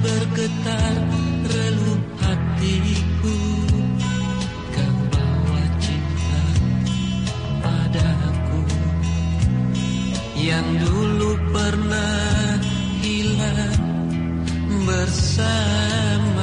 bergetar relup hatiku. Kau bawa cinta padaku. Yang dulu pernah hilang bersama.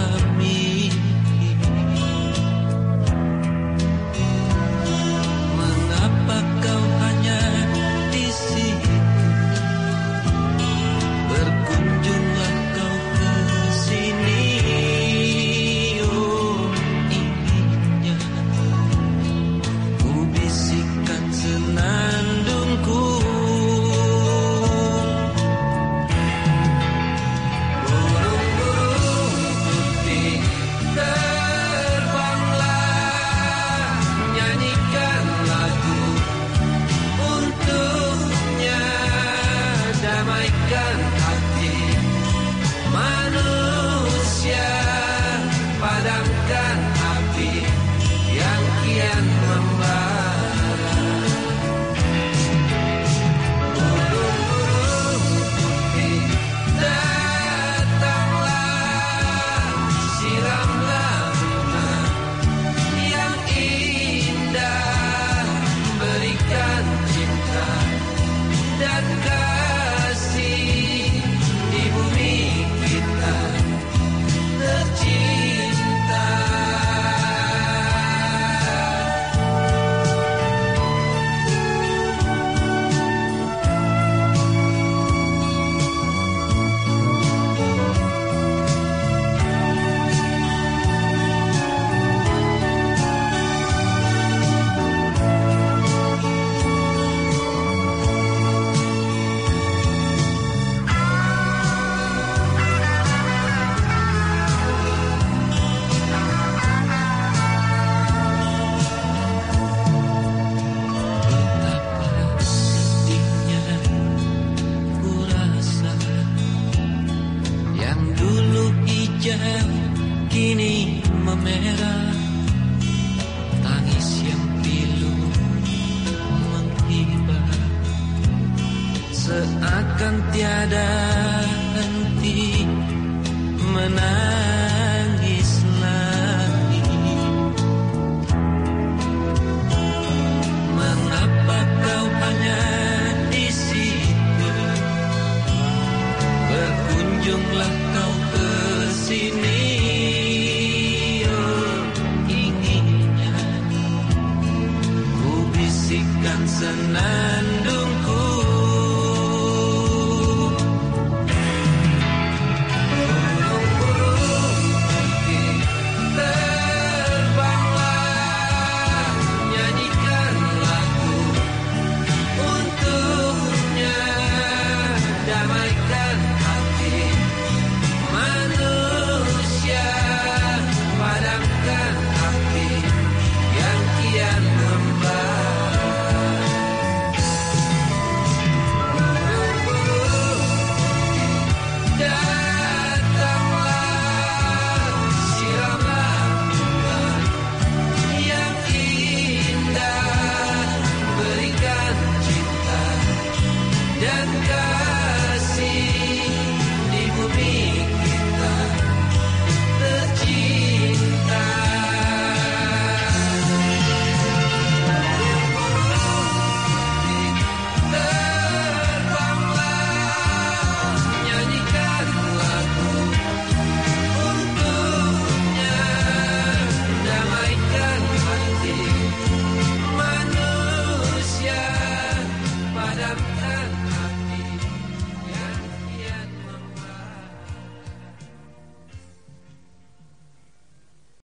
Akan tiada henti menangis lagi. Mengapa kau hanya di situ? Berkunjunglah kau ke sini